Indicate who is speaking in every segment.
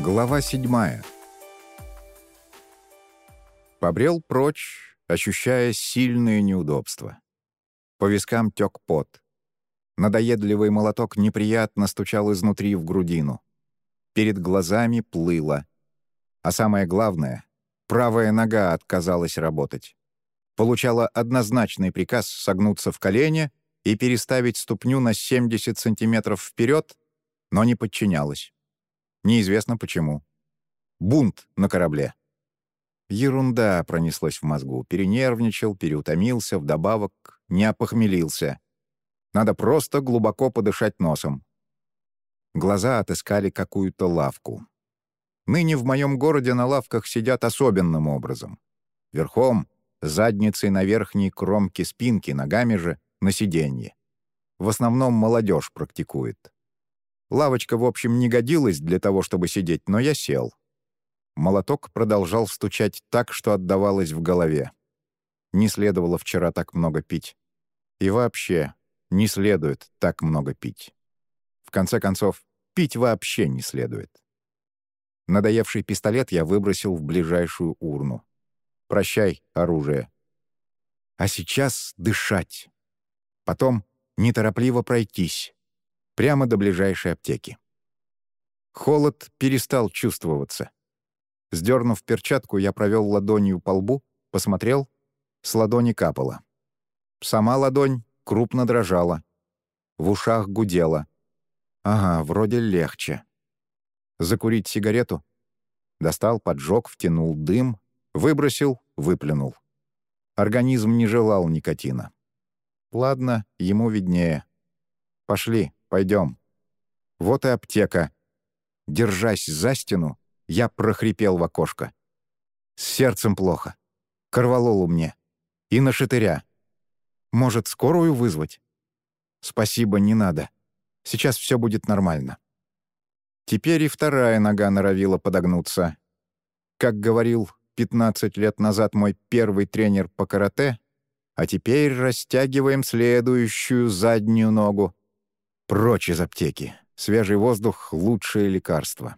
Speaker 1: Глава седьмая. Побрел прочь, ощущая сильное неудобство. По вискам тек пот. Надоедливый молоток неприятно стучал изнутри в грудину. Перед глазами плыло. А самое главное, правая нога отказалась работать. Получала однозначный приказ согнуться в колени и переставить ступню на 70 сантиметров вперед, но не подчинялась. Неизвестно почему. Бунт на корабле. Ерунда пронеслась в мозгу. Перенервничал, переутомился, вдобавок не опохмелился. Надо просто глубоко подышать носом. Глаза отыскали какую-то лавку. Ныне в моем городе на лавках сидят особенным образом. Верхом, задницей на верхней кромке спинки, ногами же на сиденье. В основном молодежь практикует. Лавочка, в общем, не годилась для того, чтобы сидеть, но я сел. Молоток продолжал стучать так, что отдавалось в голове. Не следовало вчера так много пить. И вообще, не следует так много пить. В конце концов, пить вообще не следует. Надоевший пистолет я выбросил в ближайшую урну. «Прощай, оружие». А сейчас дышать. Потом неторопливо пройтись прямо до ближайшей аптеки. Холод перестал чувствоваться. Сдернув перчатку, я провел ладонью по лбу, посмотрел, с ладони капало. Сама ладонь крупно дрожала. В ушах гудела. Ага, вроде легче. Закурить сигарету? Достал, поджег, втянул дым, выбросил, выплюнул. Организм не желал никотина. Ладно, ему виднее. Пошли. Пойдем. Вот и аптека. Держась за стену, я прохрипел в окошко. С сердцем плохо. Корвалолу мне. И на шатыря. Может, скорую вызвать? Спасибо, не надо. Сейчас все будет нормально. Теперь и вторая нога норовила подогнуться. Как говорил 15 лет назад мой первый тренер по карате, а теперь растягиваем следующую заднюю ногу. Прочь из аптеки. Свежий воздух — лучшее лекарство.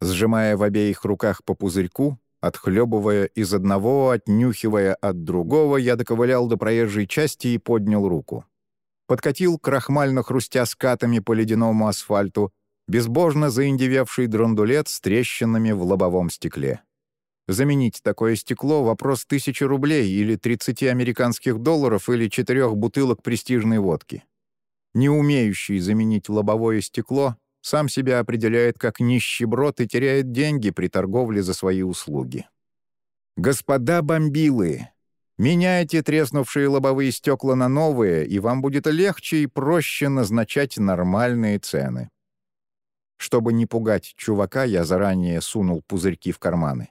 Speaker 1: Сжимая в обеих руках по пузырьку, отхлебывая из одного, отнюхивая от другого, я доковылял до проезжей части и поднял руку. Подкатил, крахмально хрустя скатами по ледяному асфальту, безбожно заиндевевший драндулет с трещинами в лобовом стекле. Заменить такое стекло — вопрос тысячи рублей или 30 американских долларов или четырех бутылок престижной водки не умеющий заменить лобовое стекло, сам себя определяет как нищеброд и теряет деньги при торговле за свои услуги. «Господа бомбилы, меняйте треснувшие лобовые стекла на новые, и вам будет легче и проще назначать нормальные цены». Чтобы не пугать чувака, я заранее сунул пузырьки в карманы.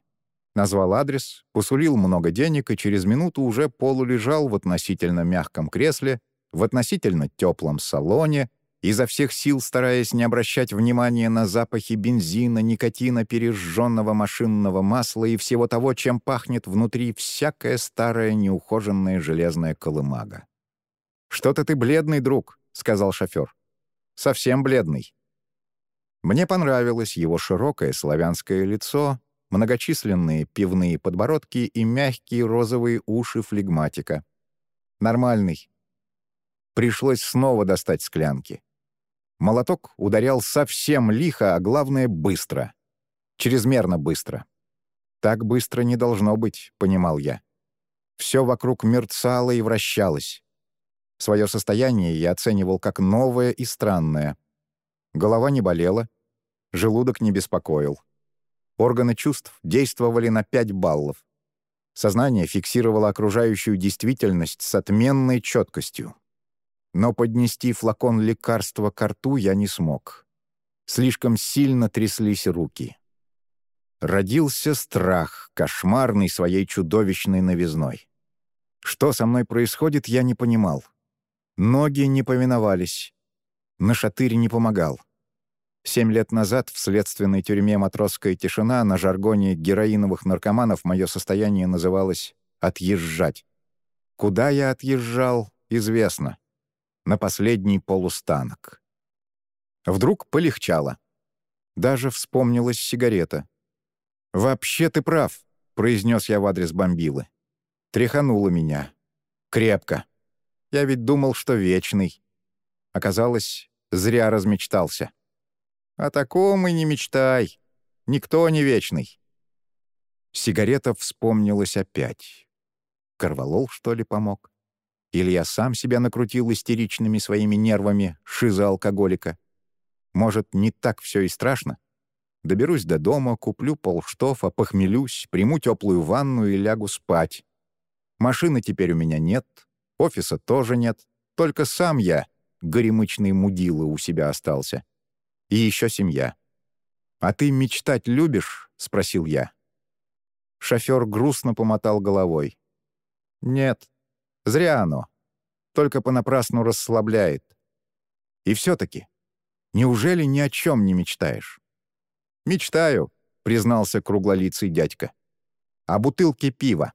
Speaker 1: Назвал адрес, посулил много денег и через минуту уже полулежал в относительно мягком кресле, в относительно теплом салоне, изо всех сил стараясь не обращать внимания на запахи бензина, никотина, пережженного машинного масла и всего того, чем пахнет внутри всякая старая неухоженная железная колымага. «Что-то ты бледный, друг», — сказал шофер. «Совсем бледный». Мне понравилось его широкое славянское лицо, многочисленные пивные подбородки и мягкие розовые уши флегматика. Нормальный, Пришлось снова достать склянки. Молоток ударял совсем лихо, а главное — быстро. Чрезмерно быстро. Так быстро не должно быть, понимал я. Все вокруг мерцало и вращалось. Свое состояние я оценивал как новое и странное. Голова не болела, желудок не беспокоил. Органы чувств действовали на 5 баллов. Сознание фиксировало окружающую действительность с отменной четкостью но поднести флакон лекарства к рту я не смог. Слишком сильно тряслись руки. Родился страх, кошмарный своей чудовищной новизной. Что со мной происходит, я не понимал. Ноги не повиновались. На шатырь не помогал. Семь лет назад в следственной тюрьме «Матросская тишина» на жаргоне героиновых наркоманов мое состояние называлось «отъезжать». Куда я отъезжал, известно на последний полустанок. Вдруг полегчало. Даже вспомнилась сигарета. «Вообще ты прав», — произнес я в адрес бомбилы. Тряхануло меня. Крепко. Я ведь думал, что вечный. Оказалось, зря размечтался. О таком и не мечтай. Никто не вечный. Сигарета вспомнилась опять. Корвалол, что ли, помог? Или я сам себя накрутил истеричными своими нервами шиза алкоголика? Может, не так все и страшно? Доберусь до дома, куплю полштофа, похмелюсь, приму теплую ванну и лягу спать. Машины теперь у меня нет, офиса тоже нет, только сам я, горемычный мудила, у себя остался. И еще семья. «А ты мечтать любишь?» — спросил я. Шофер грустно помотал головой. «Нет, зря оно. Только понапрасну расслабляет. И все-таки, неужели ни о чем не мечтаешь?» «Мечтаю», — признался круглолицый дядька. «О бутылке пива».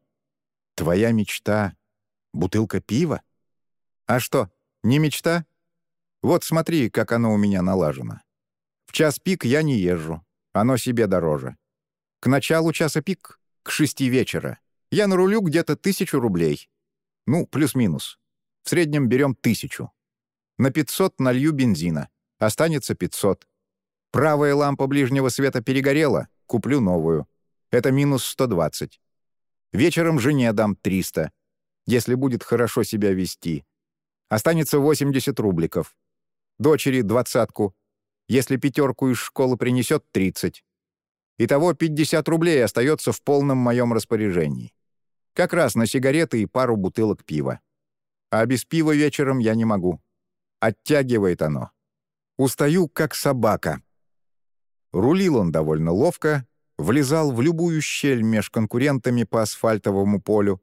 Speaker 1: «Твоя мечта — бутылка пива? А что, не мечта? Вот смотри, как оно у меня налажено. В час пик я не езжу, оно себе дороже. К началу часа пик к шести вечера. Я нарулю где-то тысячу рублей. Ну, плюс-минус. В среднем берем тысячу. На 500 налью бензина. Останется 500. Правая лампа ближнего света перегорела, куплю новую. Это минус 120. Вечером жене дам 300, если будет хорошо себя вести. Останется 80 рубликов. Дочери — двадцатку. Если пятерку из школы принесет — 30. Итого 50 рублей остается в полном моем распоряжении. Как раз на сигареты и пару бутылок пива. А без пива вечером я не могу. Оттягивает оно. Устаю, как собака. Рулил он довольно ловко, влезал в любую щель меж конкурентами по асфальтовому полю,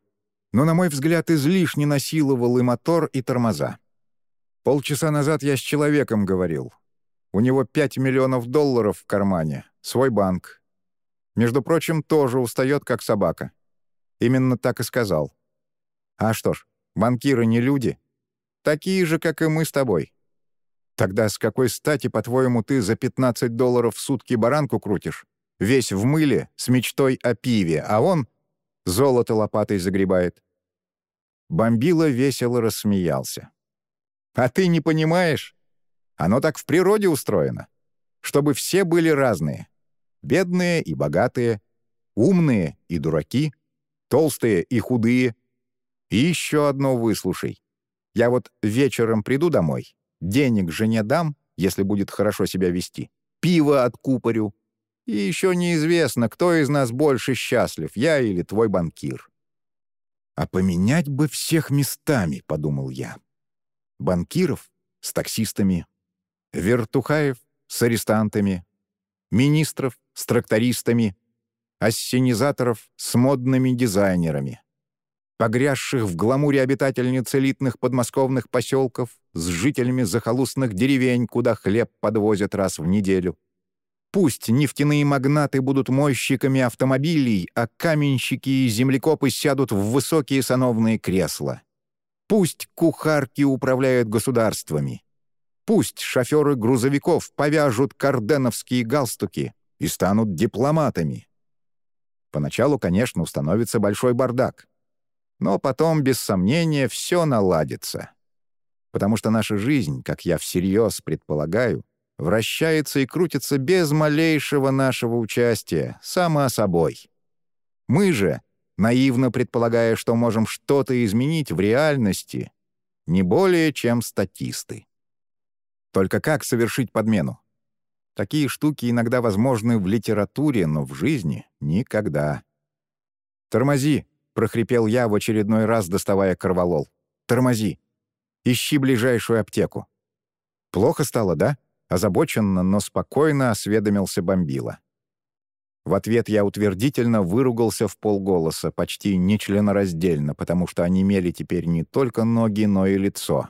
Speaker 1: но, на мой взгляд, излишне насиловал и мотор, и тормоза. Полчаса назад я с человеком говорил. У него 5 миллионов долларов в кармане, свой банк, между прочим, тоже устает, как собака. Именно так и сказал. А что ж, банкиры не люди. Такие же, как и мы с тобой. Тогда с какой стати, по-твоему, ты за 15 долларов в сутки баранку крутишь? Весь в мыле, с мечтой о пиве, а он золото лопатой загребает. Бомбила весело рассмеялся. «А ты не понимаешь? Оно так в природе устроено. Чтобы все были разные. Бедные и богатые, умные и дураки, толстые и худые. И еще одно выслушай. Я вот вечером приду домой, денег жене дам, если будет хорошо себя вести, пиво откупорю. И еще неизвестно, кто из нас больше счастлив, я или твой банкир. «А поменять бы всех местами», — подумал я. Банкиров с таксистами, вертухаев с арестантами, министров с трактористами, ассенизаторов с модными дизайнерами, погрязших в гламуре обитательниц элитных подмосковных поселков с жителями захолустных деревень, куда хлеб подвозят раз в неделю. Пусть нефтяные магнаты будут мойщиками автомобилей, а каменщики и землекопы сядут в высокие сановные кресла. Пусть кухарки управляют государствами. Пусть шоферы грузовиков повяжут карденовские галстуки и станут дипломатами. Поначалу, конечно, установится большой бардак. Но потом, без сомнения, все наладится. Потому что наша жизнь, как я всерьез предполагаю, вращается и крутится без малейшего нашего участия, само собой. Мы же, наивно предполагая, что можем что-то изменить в реальности, не более чем статисты. Только как совершить подмену? Такие штуки иногда возможны в литературе, но в жизни — никогда. «Тормози!» — прохрипел я в очередной раз, доставая корвалол. «Тормози! Ищи ближайшую аптеку!» «Плохо стало, да?» — озабоченно, но спокойно осведомился Бомбила. В ответ я утвердительно выругался в полголоса, почти нечленораздельно, потому что онемели теперь не только ноги, но и лицо.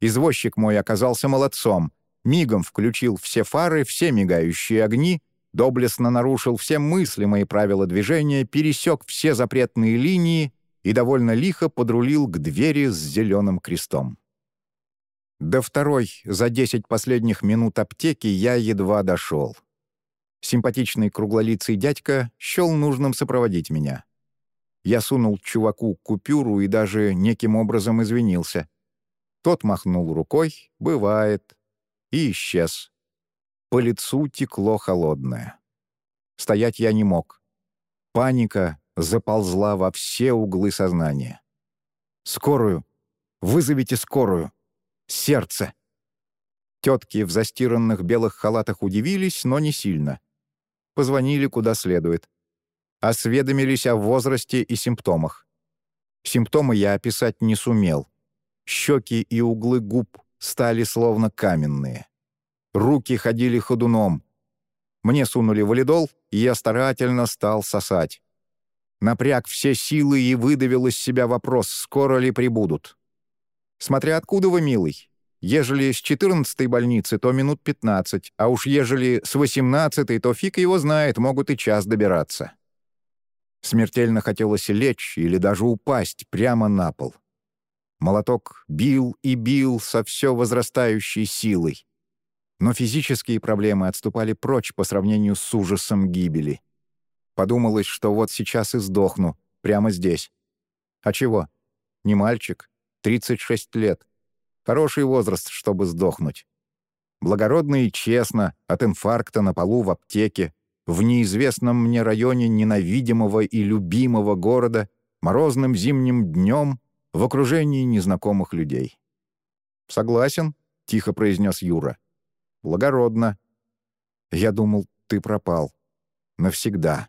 Speaker 1: Извозчик мой оказался молодцом. Мигом включил все фары, все мигающие огни, доблестно нарушил все мыслимые правила движения, пересек все запретные линии и довольно лихо подрулил к двери с зеленым крестом. До второй за десять последних минут аптеки я едва дошел. Симпатичный круглолицый дядька счел нужным сопроводить меня. Я сунул чуваку купюру и даже неким образом извинился. Тот махнул рукой, бывает, и исчез. По лицу текло холодное. Стоять я не мог. Паника заползла во все углы сознания. «Скорую! Вызовите скорую! Сердце!» Тетки в застиранных белых халатах удивились, но не сильно. Позвонили куда следует. Осведомились о возрасте и симптомах. Симптомы я описать не сумел. Щеки и углы губ стали словно каменные. Руки ходили ходуном. Мне сунули валидол, и я старательно стал сосать. Напряг все силы и выдавил из себя вопрос, скоро ли прибудут. Смотря откуда вы, милый. Ежели с 14-й больницы, то минут 15, а уж ежели с 18-й, то фиг его знает, могут и час добираться. Смертельно хотелось лечь или даже упасть прямо на пол. Молоток бил и бил со все возрастающей силой. Но физические проблемы отступали прочь по сравнению с ужасом гибели. Подумалось, что вот сейчас и сдохну, прямо здесь. А чего? Не мальчик, 36 лет. Хороший возраст, чтобы сдохнуть. Благородно и честно, от инфаркта на полу в аптеке, в неизвестном мне районе ненавидимого и любимого города, морозным зимним днем, в окружении незнакомых людей. «Согласен», — тихо произнес Юра. «Благородно». Я думал, ты пропал. Навсегда.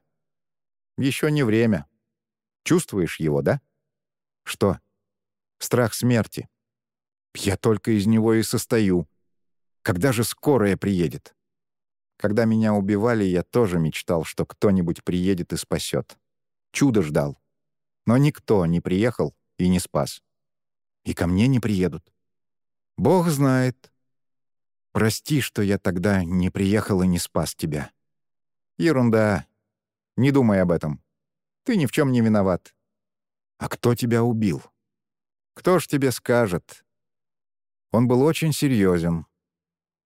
Speaker 1: Еще не время. Чувствуешь его, да? Что? Страх смерти. Я только из него и состою. Когда же скорая приедет? Когда меня убивали, я тоже мечтал, что кто-нибудь приедет и спасет. Чудо ждал. Но никто не приехал и не спас. И ко мне не приедут. Бог знает. Прости, что я тогда не приехал и не спас тебя. Ерунда. Не думай об этом. Ты ни в чем не виноват. А кто тебя убил? Кто ж тебе скажет? Он был очень серьезен.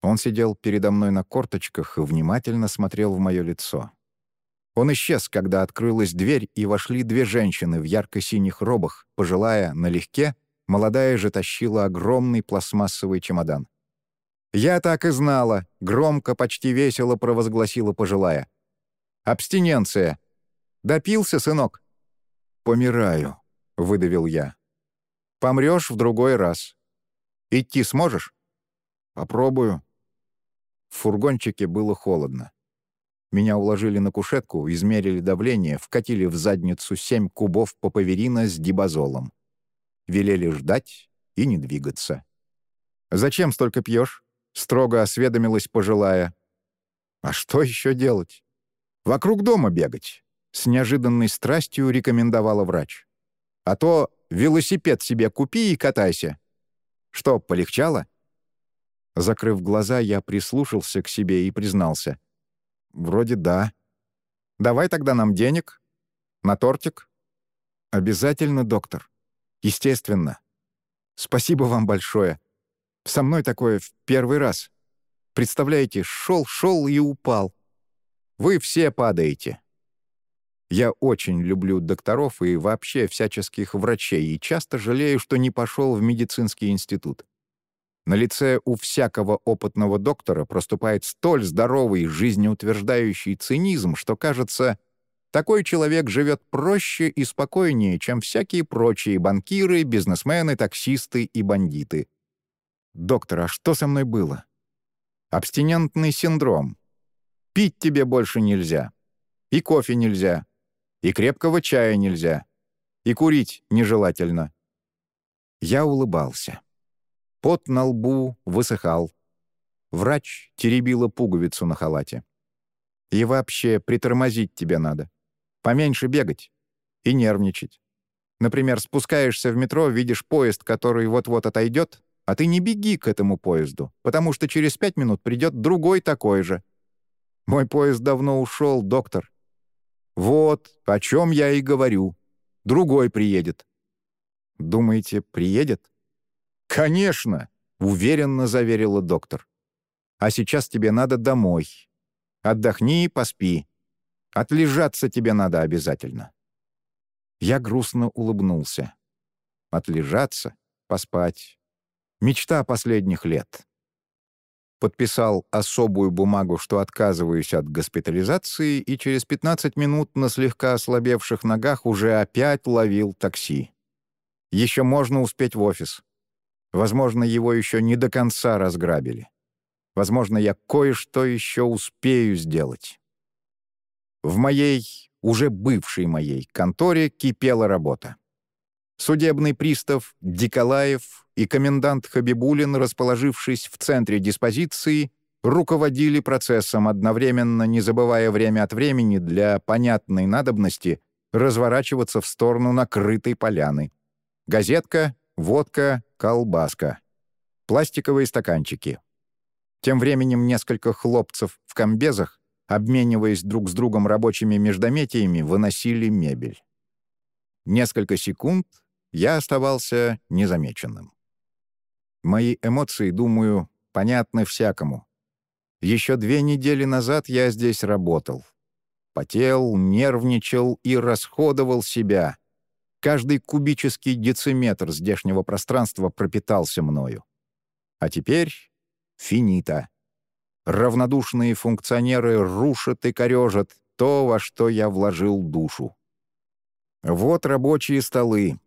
Speaker 1: Он сидел передо мной на корточках и внимательно смотрел в мое лицо. Он исчез, когда открылась дверь, и вошли две женщины в ярко-синих робах, пожилая, налегке, молодая же тащила огромный пластмассовый чемодан. «Я так и знала», — громко, почти весело провозгласила пожилая. «Абстиненция. Допился, сынок?» «Помираю», — выдавил я. «Помрешь в другой раз. Идти сможешь?» «Попробую». В фургончике было холодно. Меня уложили на кушетку, измерили давление, вкатили в задницу семь кубов поповерина с дибазолом. Велели ждать и не двигаться. «Зачем столько пьешь?» — строго осведомилась пожилая. «А что еще делать? Вокруг дома бегать», — с неожиданной страстью рекомендовала врач. «А то велосипед себе купи и катайся. Что, полегчало?» Закрыв глаза, я прислушался к себе и признался. «Вроде да. Давай тогда нам денег. На тортик?» «Обязательно, доктор. Естественно. Спасибо вам большое. Со мной такое в первый раз. Представляете, шел-шел и упал. Вы все падаете. Я очень люблю докторов и вообще всяческих врачей и часто жалею, что не пошел в медицинский институт. На лице у всякого опытного доктора проступает столь здоровый, жизнеутверждающий цинизм, что, кажется, такой человек живет проще и спокойнее, чем всякие прочие банкиры, бизнесмены, таксисты и бандиты. «Доктор, а что со мной было?» «Абстинентный синдром. Пить тебе больше нельзя. И кофе нельзя. И крепкого чая нельзя. И курить нежелательно». Я улыбался. Пот на лбу высыхал. Врач теребила пуговицу на халате. «И вообще притормозить тебе надо. Поменьше бегать. И нервничать. Например, спускаешься в метро, видишь поезд, который вот-вот отойдет, а ты не беги к этому поезду, потому что через пять минут придет другой такой же. Мой поезд давно ушел, доктор. Вот, о чем я и говорю. Другой приедет. Думаете, приедет? «Конечно!» — уверенно заверила доктор. «А сейчас тебе надо домой. Отдохни и поспи. Отлежаться тебе надо обязательно». Я грустно улыбнулся. Отлежаться, поспать. Мечта последних лет. Подписал особую бумагу, что отказываюсь от госпитализации, и через 15 минут на слегка ослабевших ногах уже опять ловил такси. Еще можно успеть в офис. Возможно, его еще не до конца разграбили. Возможно, я кое-что еще успею сделать. В моей, уже бывшей моей, конторе кипела работа. Судебный пристав Диколаев и комендант Хабибулин, расположившись в центре диспозиции, руководили процессом, одновременно не забывая время от времени для понятной надобности разворачиваться в сторону накрытой поляны. Газетка, водка, колбаска. Пластиковые стаканчики. Тем временем несколько хлопцев в комбезах, обмениваясь друг с другом рабочими междометиями, выносили мебель. Несколько секунд я оставался незамеченным. Мои эмоции, думаю, понятны всякому. Еще две недели назад я здесь работал. Потел, нервничал и расходовал себя. Каждый кубический дециметр здешнего пространства пропитался мною. А теперь финита. Равнодушные функционеры рушат и корежат то, во что я вложил душу. Вот рабочие столы.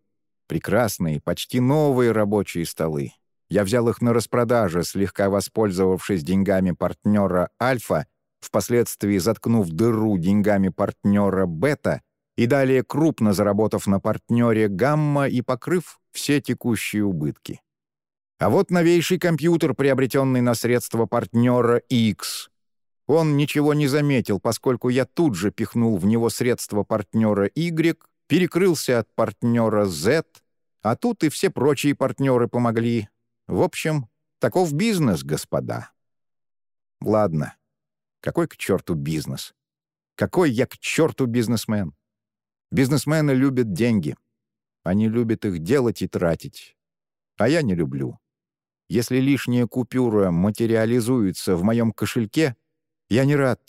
Speaker 1: Прекрасные, почти новые рабочие столы. Я взял их на распродаже, слегка воспользовавшись деньгами партнера «Альфа», впоследствии заткнув дыру деньгами партнера «Бета» и далее крупно заработав на партнере «Гамма» и покрыв все текущие убытки. А вот новейший компьютер, приобретенный на средства партнера X. Он ничего не заметил, поскольку я тут же пихнул в него средства партнера Y, перекрылся от партнера Z, а тут и все прочие партнеры помогли. В общем, таков бизнес, господа. Ладно, какой к черту бизнес? Какой я к черту бизнесмен? Бизнесмены любят деньги. Они любят их делать и тратить. А я не люблю. Если лишняя купюра материализуется в моем кошельке, я не рад.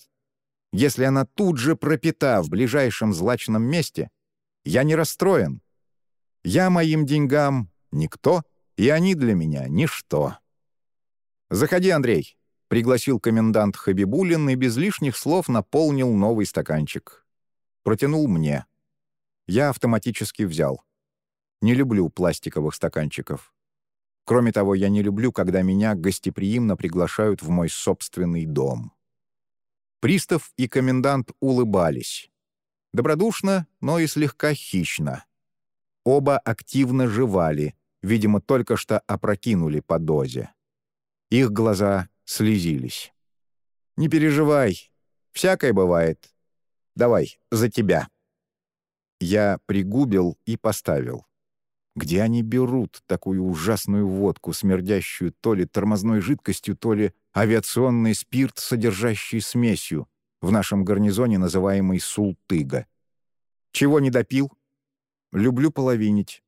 Speaker 1: Если она тут же пропита в ближайшем злачном месте, я не расстроен. Я моим деньгам никто, и они для меня ничто. «Заходи, Андрей», — пригласил комендант Хабибулин и без лишних слов наполнил новый стаканчик. Протянул мне. Я автоматически взял. Не люблю пластиковых стаканчиков. Кроме того, я не люблю, когда меня гостеприимно приглашают в мой собственный дом. Пристав и комендант улыбались. Добродушно, но и слегка хищно. Оба активно жевали, видимо, только что опрокинули по дозе. Их глаза слезились. «Не переживай, всякое бывает. Давай, за тебя». Я пригубил и поставил. Где они берут такую ужасную водку, смердящую то ли тормозной жидкостью, то ли авиационный спирт, содержащий смесью, в нашем гарнизоне называемый султыга? Чего не допил? Люблю половинить.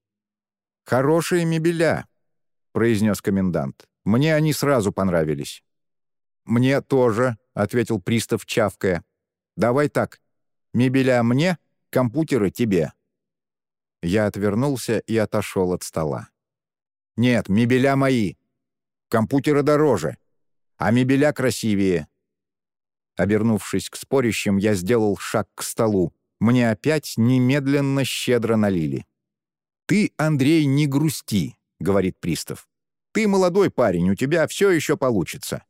Speaker 1: «Хорошие мебеля», — произнес комендант. «Мне они сразу понравились». «Мне тоже», — ответил пристав, чавкая. «Давай так. Мебеля мне, компьютеры тебе». Я отвернулся и отошел от стола. «Нет, мебеля мои. Компьютеры дороже, а мебеля красивее». Обернувшись к спорящим, я сделал шаг к столу. Мне опять немедленно щедро налили. «Ты, Андрей, не грусти», — говорит пристав. «Ты молодой парень, у тебя все еще получится.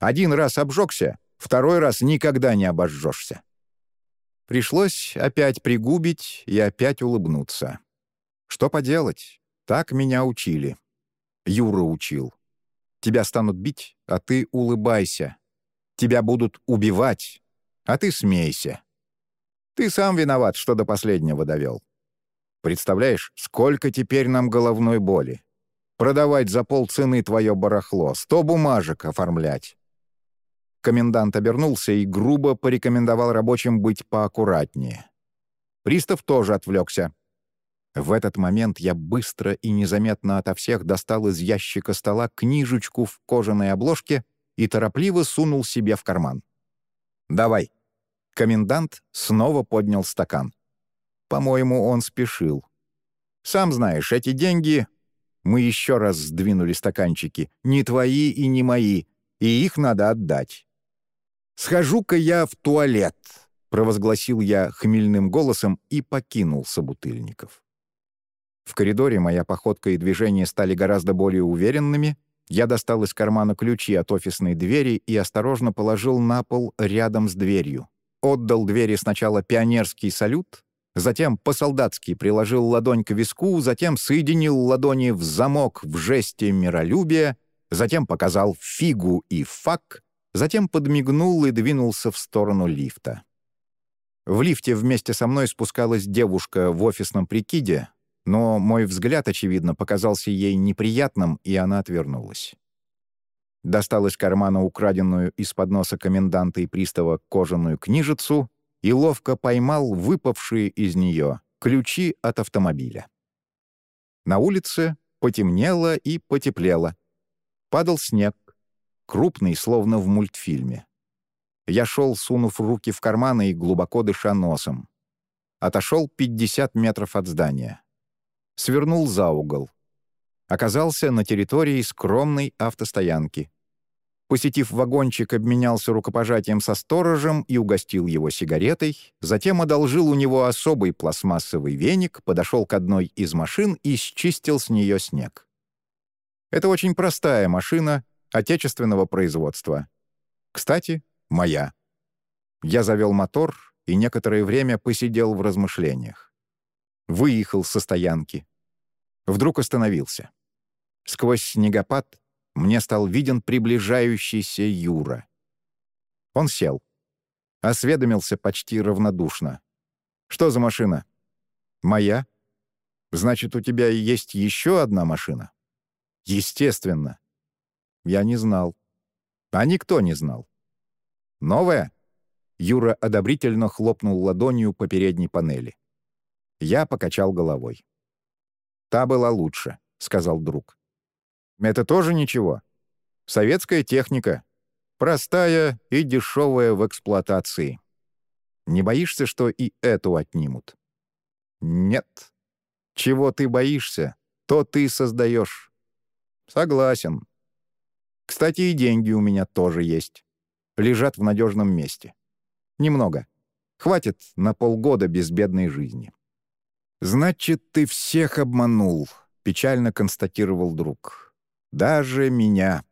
Speaker 1: Один раз обжегся, второй раз никогда не обожжешься». Пришлось опять пригубить и опять улыбнуться. Что поделать? Так меня учили. Юра учил. Тебя станут бить, а ты улыбайся. Тебя будут убивать, а ты смейся. Ты сам виноват, что до последнего довел. Представляешь, сколько теперь нам головной боли? Продавать за полцены твое барахло, сто бумажек оформлять. Комендант обернулся и грубо порекомендовал рабочим быть поаккуратнее. Пристав тоже отвлекся. В этот момент я быстро и незаметно ото всех достал из ящика стола книжечку в кожаной обложке и торопливо сунул себе в карман. «Давай». Комендант снова поднял стакан. По-моему, он спешил. «Сам знаешь, эти деньги...» Мы еще раз сдвинули стаканчики. «Не твои и не мои, и их надо отдать». «Схожу-ка я в туалет», — провозгласил я хмельным голосом и покинул собутыльников. В коридоре моя походка и движения стали гораздо более уверенными. Я достал из кармана ключи от офисной двери и осторожно положил на пол рядом с дверью. Отдал двери сначала пионерский салют, затем по-солдатски приложил ладонь к виску, затем соединил ладони в замок в жесте миролюбия, затем показал фигу и фак, затем подмигнул и двинулся в сторону лифта. В лифте вместе со мной спускалась девушка в офисном прикиде, но мой взгляд, очевидно, показался ей неприятным, и она отвернулась. Достал из кармана украденную из-под носа коменданта и пристава кожаную книжицу и ловко поймал выпавшие из нее ключи от автомобиля. На улице потемнело и потеплело. Падал снег, крупный, словно в мультфильме. Я шел, сунув руки в карманы и глубоко дыша носом. Отошел 50 метров от здания свернул за угол. Оказался на территории скромной автостоянки. Посетив вагончик, обменялся рукопожатием со сторожем и угостил его сигаретой, затем одолжил у него особый пластмассовый веник, подошел к одной из машин и счистил с нее снег. Это очень простая машина отечественного производства. Кстати, моя. Я завел мотор и некоторое время посидел в размышлениях. Выехал со стоянки. Вдруг остановился. Сквозь снегопад мне стал виден приближающийся Юра. Он сел. Осведомился почти равнодушно. «Что за машина?» «Моя?» «Значит, у тебя есть еще одна машина?» «Естественно». Я не знал. А никто не знал. «Новая?» Юра одобрительно хлопнул ладонью по передней панели. Я покачал головой. «Та была лучше», — сказал друг. «Это тоже ничего. Советская техника. Простая и дешевая в эксплуатации. Не боишься, что и эту отнимут?» «Нет. Чего ты боишься, то ты создаешь». «Согласен. Кстати, и деньги у меня тоже есть. Лежат в надежном месте. Немного. Хватит на полгода безбедной жизни». «Значит, ты всех обманул», — печально констатировал друг. «Даже меня.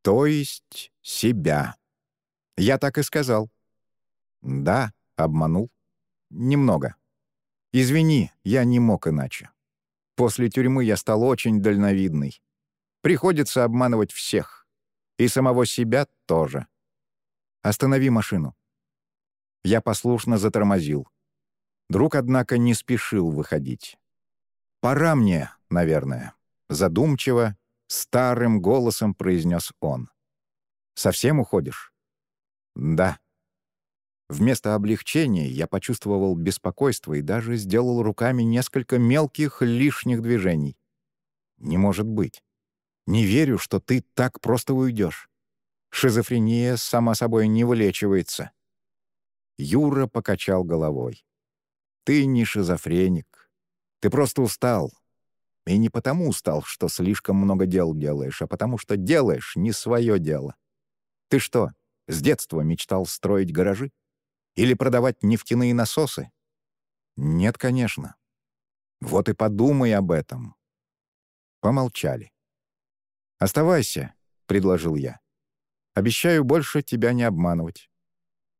Speaker 1: То есть себя». Я так и сказал. «Да, обманул. Немного. Извини, я не мог иначе. После тюрьмы я стал очень дальновидный. Приходится обманывать всех. И самого себя тоже. Останови машину». Я послушно затормозил. Друг, однако, не спешил выходить. «Пора мне, наверное», — задумчиво, старым голосом произнес он. «Совсем уходишь?» «Да». Вместо облегчения я почувствовал беспокойство и даже сделал руками несколько мелких лишних движений. «Не может быть. Не верю, что ты так просто уйдешь. Шизофрения, сама собой, не вылечивается». Юра покачал головой. Ты не шизофреник. Ты просто устал. И не потому устал, что слишком много дел делаешь, а потому что делаешь не свое дело. Ты что, с детства мечтал строить гаражи? Или продавать нефтяные насосы? Нет, конечно. Вот и подумай об этом. Помолчали. «Оставайся», — предложил я. «Обещаю больше тебя не обманывать.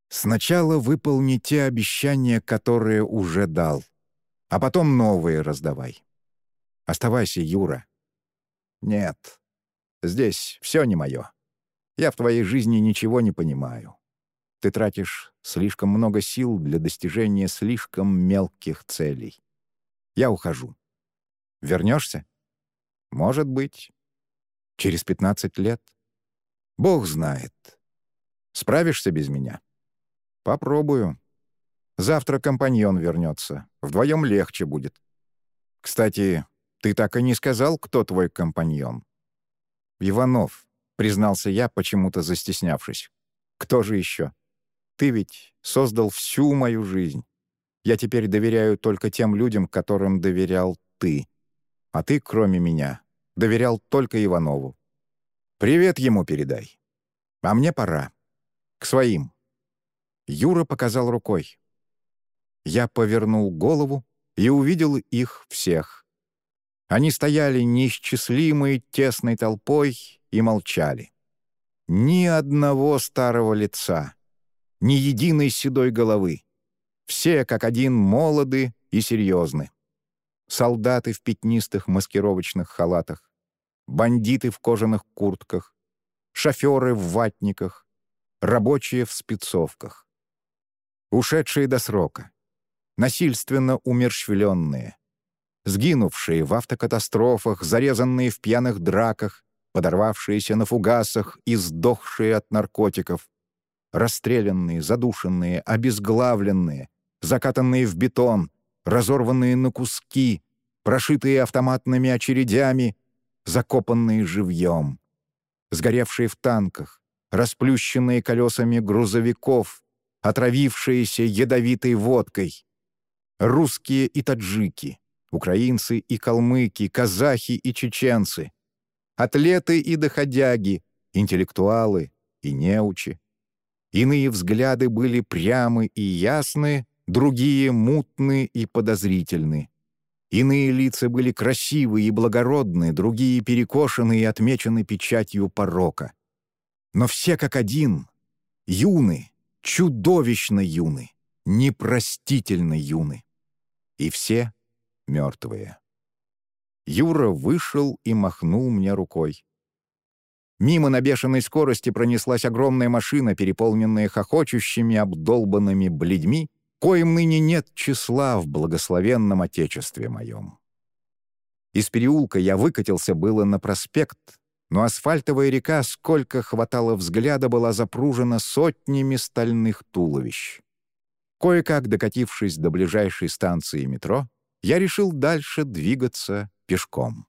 Speaker 1: Сначала выполни те обещания, которые уже дал, а потом новые раздавай. Оставайся, Юра. Нет, здесь все не мое. Я в твоей жизни ничего не понимаю. Ты тратишь слишком много сил для достижения слишком мелких целей. Я ухожу. Вернешься? Может быть. Через 15 лет? Бог знает. Справишься без меня? «Попробую. Завтра компаньон вернется. Вдвоем легче будет. Кстати, ты так и не сказал, кто твой компаньон?» «Иванов», — признался я, почему-то застеснявшись. «Кто же еще?» Ты ведь создал всю мою жизнь. Я теперь доверяю только тем людям, которым доверял ты. А ты, кроме меня, доверял только Иванову. Привет ему передай. А мне пора. К своим. Юра показал рукой. Я повернул голову и увидел их всех. Они стояли неисчислимой тесной толпой и молчали. Ни одного старого лица, ни единой седой головы. Все, как один, молоды и серьезны. Солдаты в пятнистых маскировочных халатах, бандиты в кожаных куртках, шоферы в ватниках, рабочие в спецовках. Ушедшие до срока, насильственно умерщвленные, сгинувшие в автокатастрофах, зарезанные в пьяных драках, подорвавшиеся на фугасах и сдохшие от наркотиков, расстрелянные, задушенные, обезглавленные, закатанные в бетон, разорванные на куски, прошитые автоматными очередями, закопанные живьем, сгоревшие в танках, расплющенные колесами грузовиков, отравившиеся ядовитой водкой, русские и таджики, украинцы и калмыки, казахи и чеченцы, атлеты и доходяги, интеллектуалы и неучи. Иные взгляды были прямы и ясны, другие — мутны и подозрительны. Иные лица были красивы и благородны, другие — перекошены и отмечены печатью порока. Но все как один — юны, чудовищно юны, непростительно юны. И все мертвые. Юра вышел и махнул мне рукой. Мимо на бешеной скорости пронеслась огромная машина, переполненная хохочущими, обдолбанными бледьми, коим ныне нет числа в благословенном Отечестве моем. Из переулка я выкатился было на проспект, но асфальтовая река, сколько хватало взгляда, была запружена сотнями стальных туловищ. Кое-как докатившись до ближайшей станции метро, я решил дальше двигаться пешком.